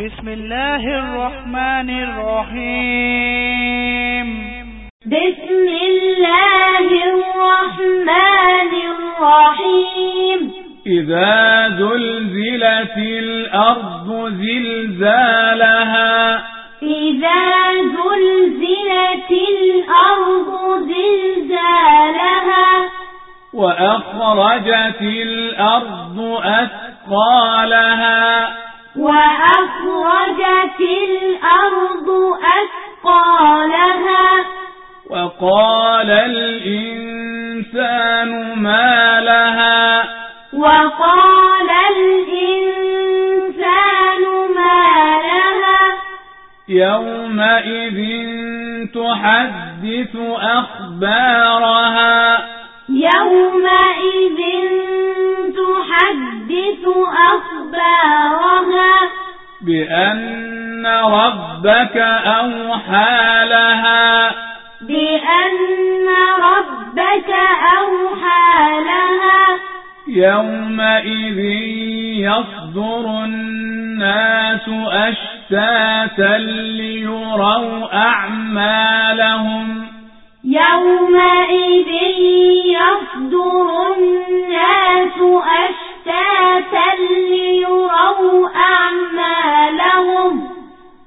بسم الله الرحمن الرحيم. بسم الله الرحمن الرحيم. إذا زلزلت الأرض زلزالها. إذا زلزلت الأرض زلزالها. وأخرجت الأرض أثقالها. وأخرجت الأرض أثقالها وقال الإنسان ما لها وقال الإنسان ما لها يومئذ تحدث أخبارها يومئذ تحدث أخبارها بأن ربك أوحى لها. بأن ربك أوحى لها. يومئذ يصدر الناس أشتاتا ليروا أعمالهم. يومئذ